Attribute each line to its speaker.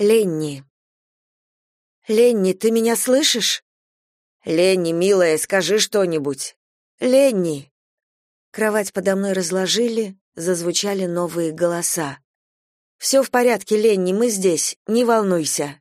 Speaker 1: Ленни. Ленни, ты меня слышишь? Ленни, милая, скажи что-нибудь. Ленни. Кровать подо мной разложили, зазвучали новые голоса. «Все в порядке, Ленни, мы здесь, не волнуйся.